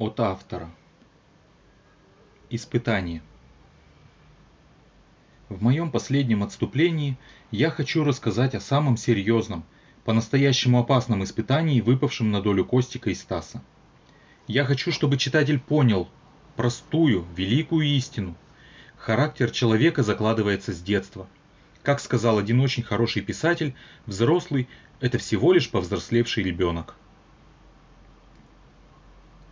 От автора. Испытание. В моем последнем отступлении я хочу рассказать о самом серьезном, по-настоящему опасном испытании, выпавшем на долю Костика и Стаса. Я хочу, чтобы читатель понял простую, великую истину. Характер человека закладывается с детства. Как сказал один очень хороший писатель, взрослый – это всего лишь повзрослевший ребенок.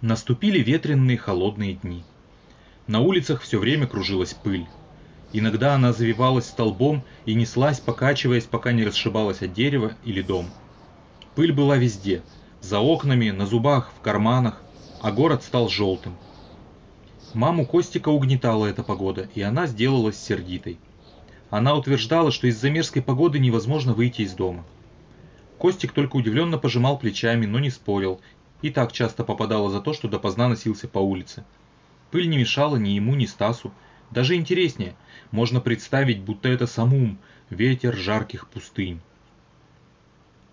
Наступили ветренные холодные дни. На улицах все время кружилась пыль. Иногда она завивалась столбом и неслась, покачиваясь, пока не расшибалась от дерева или дом. Пыль была везде, за окнами, на зубах, в карманах, а город стал желтым. Маму Костика угнетала эта погода, и она сделалась сердитой. Она утверждала, что из-за мерзкой погоды невозможно выйти из дома. Костик только удивленно пожимал плечами, но не спорил и так часто попадала за то, что допоздна носился по улице. Пыль не мешала ни ему, ни Стасу. Даже интереснее, можно представить, будто это самум, ветер жарких пустынь.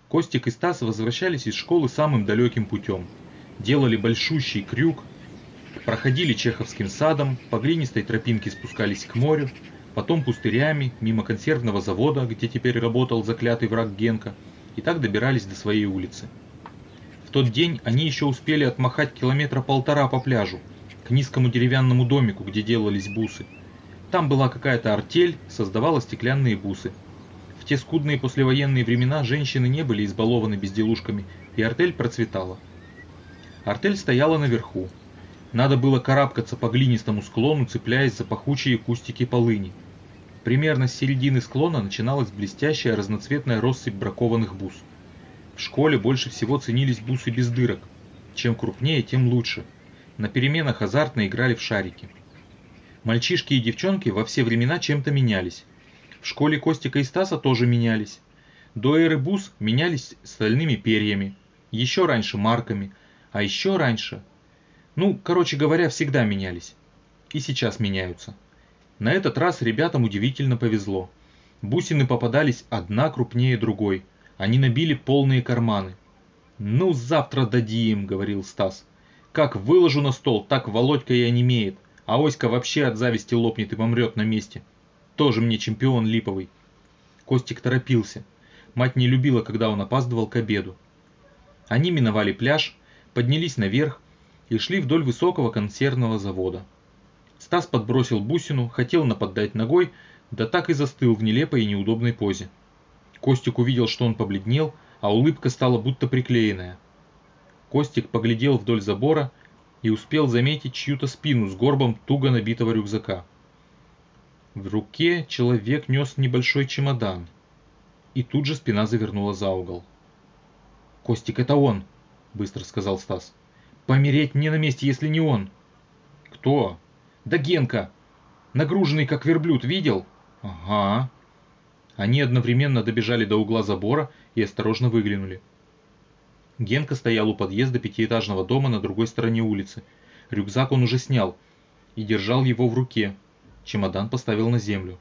Костик и Стас возвращались из школы самым далеким путем. Делали большущий крюк, проходили Чеховским садом, по глинистой тропинке спускались к морю, потом пустырями, мимо консервного завода, где теперь работал заклятый враг Генка, и так добирались до своей улицы тот день они еще успели отмахать километра полтора по пляжу, к низкому деревянному домику, где делались бусы. Там была какая-то артель, создавала стеклянные бусы. В те скудные послевоенные времена женщины не были избалованы безделушками, и артель процветала. Артель стояла наверху. Надо было карабкаться по глинистому склону, цепляясь за пахучие кустики полыни. Примерно с середины склона начиналась блестящая разноцветная россыпь бракованных бус. В школе больше всего ценились бусы без дырок. Чем крупнее, тем лучше. На переменах азартно играли в шарики. Мальчишки и девчонки во все времена чем-то менялись. В школе Костика и Стаса тоже менялись. До эры бус менялись стальными перьями, еще раньше марками, а еще раньше... Ну, короче говоря, всегда менялись. И сейчас меняются. На этот раз ребятам удивительно повезло. Бусины попадались одна крупнее другой – они набили полные карманы. «Ну, завтра дадим», — говорил Стас. «Как выложу на стол, так Володька и онемеет, а Оська вообще от зависти лопнет и помрет на месте. Тоже мне чемпион липовый». Костик торопился. Мать не любила, когда он опаздывал к обеду. Они миновали пляж, поднялись наверх и шли вдоль высокого консервного завода. Стас подбросил бусину, хотел нападать ногой, да так и застыл в нелепой и неудобной позе. Костик увидел, что он побледнел, а улыбка стала будто приклеенная. Костик поглядел вдоль забора и успел заметить чью-то спину с горбом туго набитого рюкзака. В руке человек нес небольшой чемодан. И тут же спина завернула за угол. «Костик, это он!» – быстро сказал Стас. «Помереть мне на месте, если не он!» «Кто?» «Да Генка! Нагруженный, как верблюд, видел?» «Ага!» Они одновременно добежали до угла забора и осторожно выглянули. Генка стоял у подъезда пятиэтажного дома на другой стороне улицы. Рюкзак он уже снял и держал его в руке. Чемодан поставил на землю.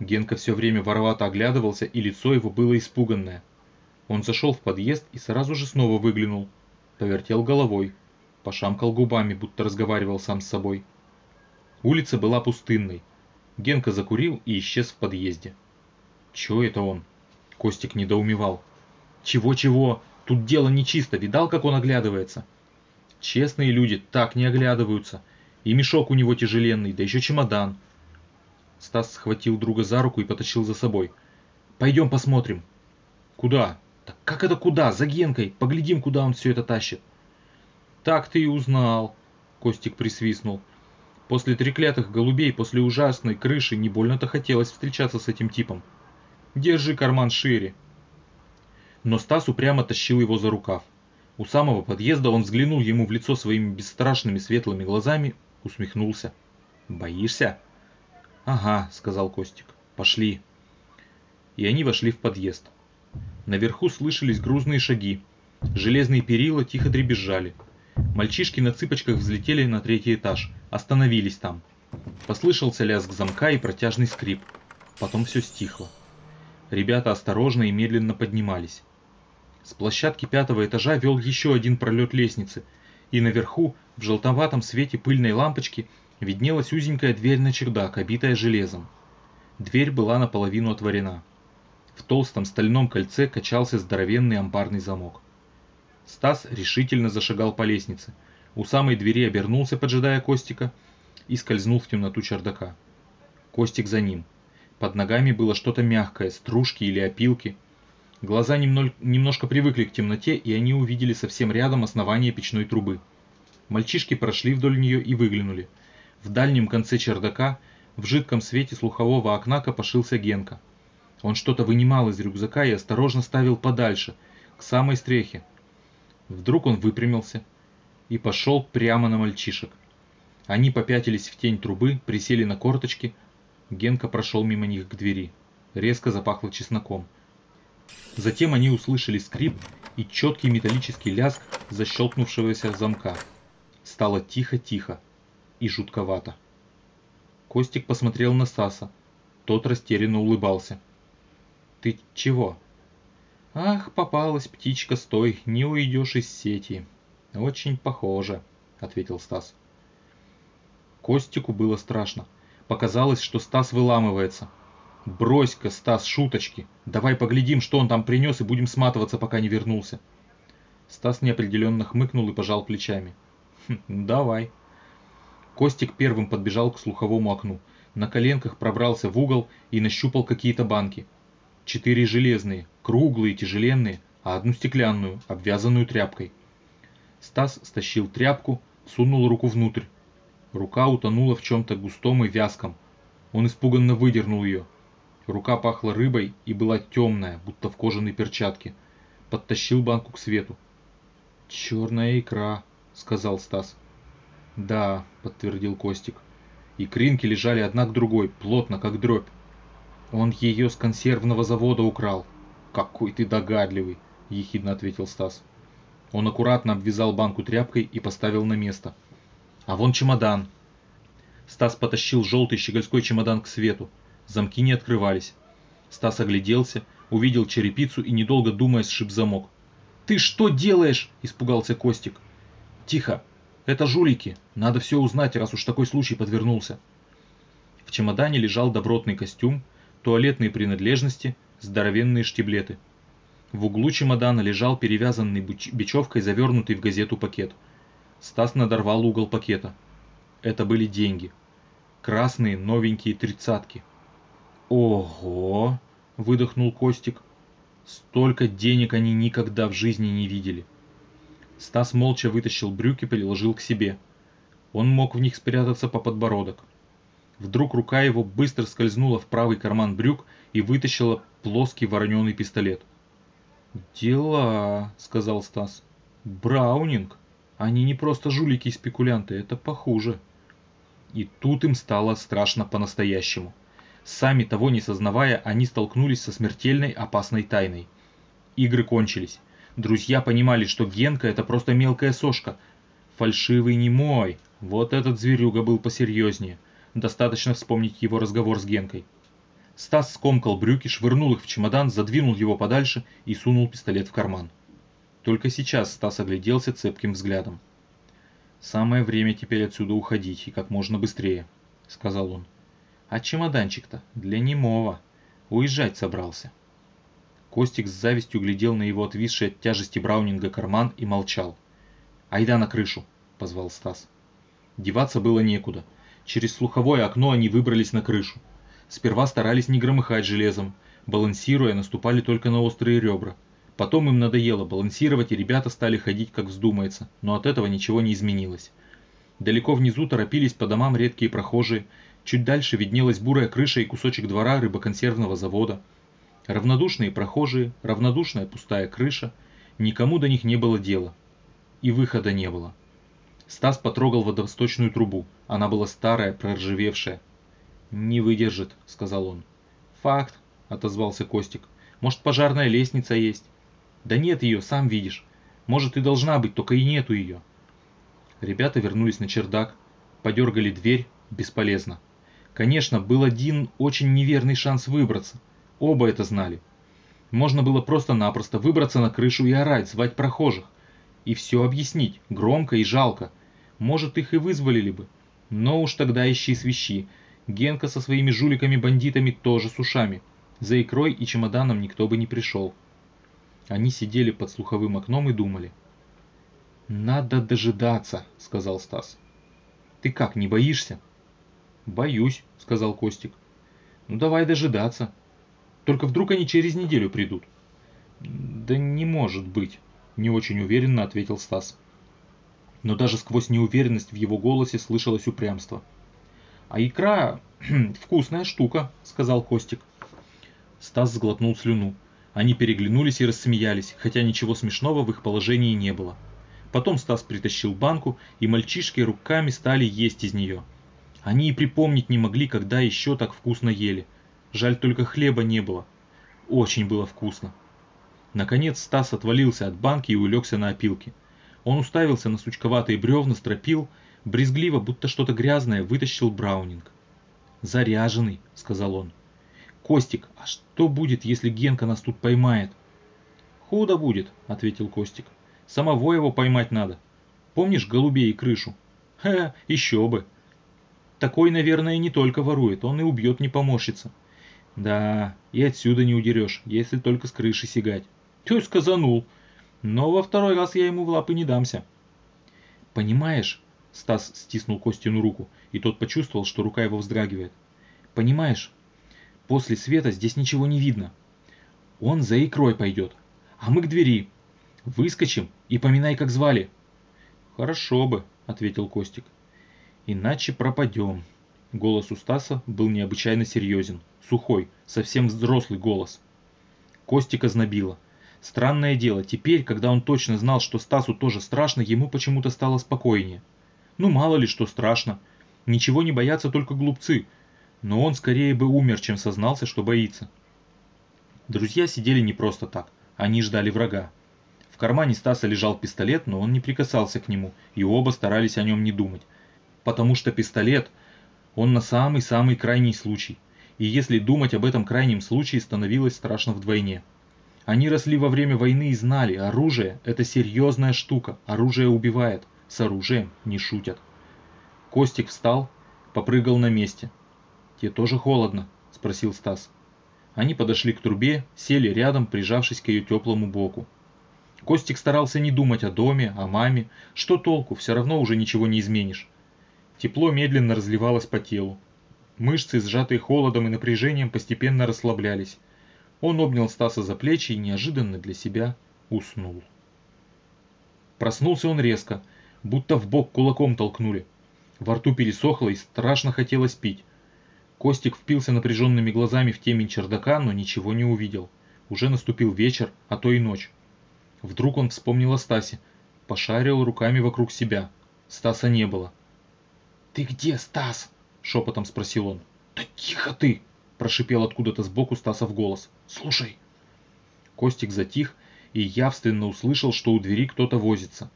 Генка все время воровато оглядывался, и лицо его было испуганное. Он зашел в подъезд и сразу же снова выглянул. Повертел головой. Пошамкал губами, будто разговаривал сам с собой. Улица была пустынной. Генка закурил и исчез в подъезде. Чего это он? Костик недоумевал. Чего-чего? Тут дело нечисто, видал, как он оглядывается? Честные люди так не оглядываются. И мешок у него тяжеленный, да еще чемодан. Стас схватил друга за руку и потащил за собой. «Пойдем посмотрим». «Куда?» «Так как это куда? За Генкой. Поглядим, куда он все это тащит». «Так ты и узнал», — Костик присвистнул. После треклятых голубей, после ужасной крыши, не больно-то хотелось встречаться с этим типом. Держи карман шире. Но Стас упрямо тащил его за рукав. У самого подъезда он взглянул ему в лицо своими бесстрашными светлыми глазами, усмехнулся. «Боишься?» «Ага», — сказал Костик. «Пошли». И они вошли в подъезд. Наверху слышались грузные шаги. Железные перила тихо дребезжали. Мальчишки на цыпочках взлетели на третий этаж, остановились там. Послышался лязг замка и протяжный скрип. Потом все стихло. Ребята осторожно и медленно поднимались. С площадки пятого этажа вел еще один пролет лестницы, и наверху, В желтоватом свете пыльной лампочки виднелась узенькая дверь на чердак, обитая железом. Дверь была наполовину отворена. В толстом стальном кольце качался здоровенный амбарный замок. Стас решительно зашагал по лестнице. У самой двери обернулся, поджидая Костика, и скользнул в темноту чердака. Костик за ним. Под ногами было что-то мягкое, стружки или опилки. Глаза немножко привыкли к темноте, и они увидели совсем рядом основание печной трубы. Мальчишки прошли вдоль нее и выглянули. В дальнем конце чердака, в жидком свете слухового окна копошился Генка. Он что-то вынимал из рюкзака и осторожно ставил подальше, к самой стрехе. Вдруг он выпрямился и пошел прямо на мальчишек. Они попятились в тень трубы, присели на корточки. Генка прошел мимо них к двери. Резко запахло чесноком. Затем они услышали скрип и четкий металлический лязг защелкнувшегося замка. Стало тихо-тихо и жутковато. Костик посмотрел на Стаса. Тот растерянно улыбался. «Ты чего?» «Ах, попалась птичка, стой, не уйдешь из сети». «Очень похоже», — ответил Стас. Костику было страшно. Показалось, что Стас выламывается. «Брось-ка, Стас, шуточки. Давай поглядим, что он там принес, и будем сматываться, пока не вернулся». Стас неопределенно хмыкнул и пожал плечами. «Хм, «Давай». Костик первым подбежал к слуховому окну. На коленках пробрался в угол и нащупал какие-то банки. Четыре железные, круглые, тяжеленные, а одну стеклянную, обвязанную тряпкой. Стас стащил тряпку, сунул руку внутрь. Рука утонула в чем-то густом и вязком. Он испуганно выдернул ее. Рука пахла рыбой и была темная, будто в кожаной перчатке. Подтащил банку к свету. «Черная икра», — сказал Стас. «Да», — подтвердил Костик. Икринки лежали одна к другой, плотно, как дробь. Он ее с консервного завода украл. Какой ты догадливый, ехидно ответил Стас. Он аккуратно обвязал банку тряпкой и поставил на место. А вон чемодан. Стас потащил желтый щегольской чемодан к свету. Замки не открывались. Стас огляделся, увидел черепицу и, недолго думая, сшиб замок. «Ты что делаешь?» – испугался Костик. «Тихо! Это жулики! Надо все узнать, раз уж такой случай подвернулся!» В чемодане лежал добротный костюм, туалетные принадлежности, здоровенные штиблеты. В углу чемодана лежал перевязанный бечевкой завернутый в газету пакет. Стас надорвал угол пакета. Это были деньги. Красные новенькие тридцатки. «Ого!» – выдохнул Костик. «Столько денег они никогда в жизни не видели». Стас молча вытащил брюки и приложил к себе. Он мог в них спрятаться по подбородок. Вдруг рука его быстро скользнула в правый карман брюк и вытащила плоский вороненый пистолет. «Дела», — сказал Стас. «Браунинг. Они не просто жулики и спекулянты, это похуже». И тут им стало страшно по-настоящему. Сами того не сознавая, они столкнулись со смертельной опасной тайной. Игры кончились. Друзья понимали, что Генка это просто мелкая сошка. Фальшивый не мой. Вот этот зверюга был посерьезнее. Достаточно вспомнить его разговор с Генкой. Стас скомкал брюки, швырнул их в чемодан, задвинул его подальше и сунул пистолет в карман. Только сейчас Стас огляделся цепким взглядом. «Самое время теперь отсюда уходить, и как можно быстрее», — сказал он. «А чемоданчик-то для немого. Уезжать собрался». Костик с завистью глядел на его отвисший от тяжести Браунинга карман и молчал. «Айда на крышу», — позвал Стас. Деваться было некуда. Через слуховое окно они выбрались на крышу. Сперва старались не громыхать железом, балансируя, наступали только на острые ребра. Потом им надоело балансировать, и ребята стали ходить как вздумается, но от этого ничего не изменилось. Далеко внизу торопились по домам редкие прохожие, чуть дальше виднелась бурая крыша и кусочек двора рыбоконсервного завода. Равнодушные прохожие, равнодушная пустая крыша, никому до них не было дела. И выхода не было. Стас потрогал водосточную трубу. Она была старая, проржавевшая. «Не выдержит», — сказал он. «Факт», — отозвался Костик. «Может, пожарная лестница есть?» «Да нет ее, сам видишь. Может, и должна быть, только и нету ее». Ребята вернулись на чердак, подергали дверь, бесполезно. Конечно, был один очень неверный шанс выбраться. Оба это знали. Можно было просто-напросто выбраться на крышу и орать, звать прохожих. И все объяснить, громко и жалко. Может, их и вызволили бы. Но уж тогда ищи свищи. Генка со своими жуликами-бандитами тоже с ушами. За икрой и чемоданом никто бы не пришел. Они сидели под слуховым окном и думали. «Надо дожидаться», — сказал Стас. «Ты как, не боишься?» «Боюсь», — сказал Костик. «Ну давай дожидаться. Только вдруг они через неделю придут». «Да не может быть», — не очень уверенно ответил Стас. Но даже сквозь неуверенность в его голосе слышалось упрямство. «А икра вкусная штука», — сказал Костик. Стас сглотнул слюну. Они переглянулись и рассмеялись, хотя ничего смешного в их положении не было. Потом Стас притащил банку, и мальчишки руками стали есть из нее. Они и припомнить не могли, когда еще так вкусно ели. Жаль, только хлеба не было. Очень было вкусно. Наконец Стас отвалился от банки и улегся на опилке. Он уставился на сучковатые бревна, стропил, брезгливо, будто что-то грязное, вытащил Браунинг. «Заряженный», — сказал он. «Костик, а что будет, если Генка нас тут поймает?» «Худо будет», — ответил Костик. «Самого его поймать надо. Помнишь голубей и крышу?» «Ха, еще бы!» «Такой, наверное, не только ворует, он и убьет не помощится». «Да, и отсюда не удерешь, если только с крыши сигать». «Ты сказанул!» «Но во второй раз я ему в лапы не дамся». «Понимаешь?» — Стас стиснул Костину руку, и тот почувствовал, что рука его вздрагивает. «Понимаешь, После света здесь ничего не видно. Он за икрой пойдет, а мы к двери. Выскочим и поминай, как звали. Хорошо бы, ответил Костик. Иначе пропадем. Голос у Стаса был необычайно серьезен, сухой, совсем взрослый голос. Костика знобило. Странное дело, теперь, когда он точно знал, что Стасу тоже страшно, ему почему-то стало спокойнее. Ну мало ли что страшно. Ничего не боятся только глупцы, но он скорее бы умер, чем сознался, что боится. Друзья сидели не просто так, они ждали врага. В кармане Стаса лежал пистолет, но он не прикасался к нему, и оба старались о нем не думать. Потому что пистолет, он на самый-самый крайний случай, и если думать об этом крайнем случае, становилось страшно вдвойне. Они росли во время войны и знали, оружие – это серьезная штука, оружие убивает, с оружием не шутят. Костик встал, попрыгал на месте – «Тебе тоже холодно?» – спросил Стас. Они подошли к трубе, сели рядом, прижавшись к ее теплому боку. Костик старался не думать о доме, о маме. Что толку, все равно уже ничего не изменишь. Тепло медленно разливалось по телу. Мышцы, сжатые холодом и напряжением, постепенно расслаблялись. Он обнял Стаса за плечи и неожиданно для себя уснул. Проснулся он резко, будто в бок кулаком толкнули. Во рту пересохло и страшно хотелось пить. Костик впился напряженными глазами в темень чердака, но ничего не увидел. Уже наступил вечер, а то и ночь. Вдруг он вспомнил о Стасе. Пошарил руками вокруг себя. Стаса не было. «Ты где, Стас?» – шепотом спросил он. «Да тихо ты!» – прошипел откуда-то сбоку Стасов голос. «Слушай!» Костик затих и явственно услышал, что у двери кто-то возится.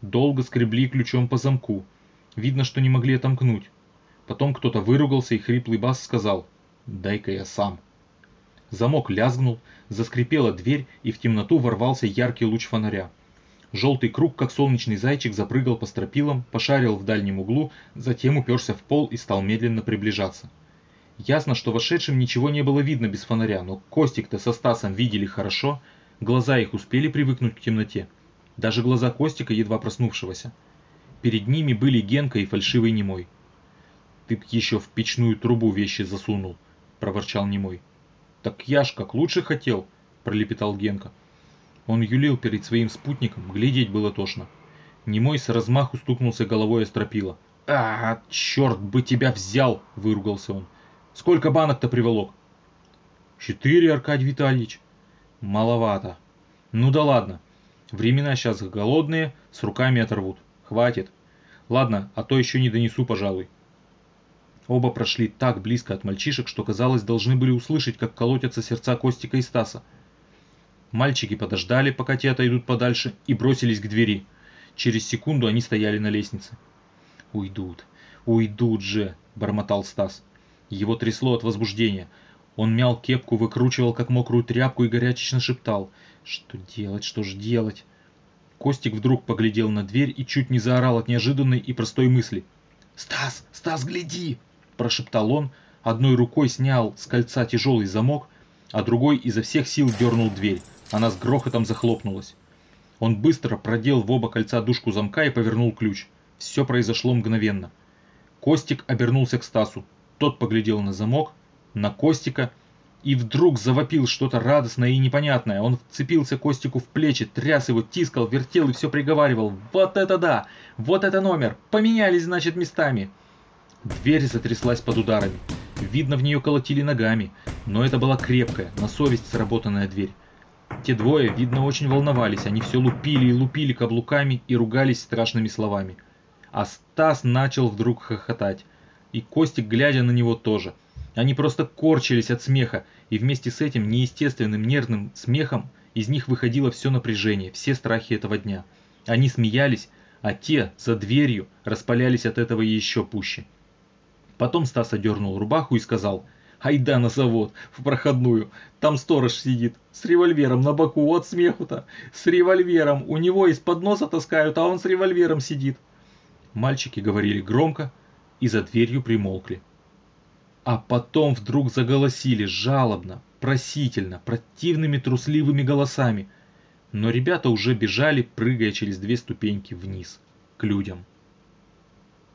Долго скребли ключом по замку. Видно, что не могли отомкнуть. Потом кто-то выругался и хриплый бас сказал «Дай-ка я сам». Замок лязгнул, заскрипела дверь и в темноту ворвался яркий луч фонаря. Желтый круг, как солнечный зайчик, запрыгал по стропилам, пошарил в дальнем углу, затем уперся в пол и стал медленно приближаться. Ясно, что вошедшим ничего не было видно без фонаря, но Костик-то со Стасом видели хорошо, глаза их успели привыкнуть к темноте. Даже глаза Костика, едва проснувшегося. Перед ними были Генка и фальшивый немой. Ты б еще в печную трубу вещи засунул, проворчал немой. Так я ж как лучше хотел, пролепетал Генка. Он юлил перед своим спутником, глядеть было тошно. Немой с размаху стукнулся головой о стропила. «А, черт бы тебя взял!» – выругался он. «Сколько банок-то приволок?» «Четыре, Аркадий Витальевич». «Маловато. Ну да ладно. Времена сейчас голодные, с руками оторвут. Хватит. Ладно, а то еще не донесу, пожалуй». Оба прошли так близко от мальчишек, что казалось, должны были услышать, как колотятся сердца Костика и Стаса. Мальчики подождали, пока те отойдут подальше, и бросились к двери. Через секунду они стояли на лестнице. «Уйдут, уйдут же!» – бормотал Стас. Его трясло от возбуждения. Он мял кепку, выкручивал как мокрую тряпку и горячечно шептал. «Что делать, что ж делать?» Костик вдруг поглядел на дверь и чуть не заорал от неожиданной и простой мысли. «Стас, Стас, гляди!» – прошептал он, одной рукой снял с кольца тяжелый замок, а другой изо всех сил дернул дверь. Она с грохотом захлопнулась. Он быстро продел в оба кольца дужку замка и повернул ключ. Все произошло мгновенно. Костик обернулся к Стасу. Тот поглядел на замок, на Костика и вдруг завопил что-то радостное и непонятное. Он вцепился Костику в плечи, тряс его, тискал, вертел и все приговаривал. «Вот это да! Вот это номер! Поменялись, значит, местами!» Дверь затряслась под ударами. Видно, в нее колотили ногами, но это была крепкая, на совесть сработанная дверь. Те двое, видно, очень волновались, они все лупили и лупили каблуками и ругались страшными словами. А Стас начал вдруг хохотать. И Костик, глядя на него, тоже. Они просто корчились от смеха, и вместе с этим неестественным нервным смехом из них выходило все напряжение, все страхи этого дня. Они смеялись, а те, за дверью, распалялись от этого еще пуще. Потом Стас одернул рубаху и сказал «Айда на завод, в проходную, там сторож сидит, с револьвером на боку, от смеху-то, с револьвером, у него из-под носа таскают, а он с револьвером сидит». Мальчики говорили громко и за дверью примолкли. А потом вдруг заголосили жалобно, просительно, противными трусливыми голосами. Но ребята уже бежали, прыгая через две ступеньки вниз, к людям.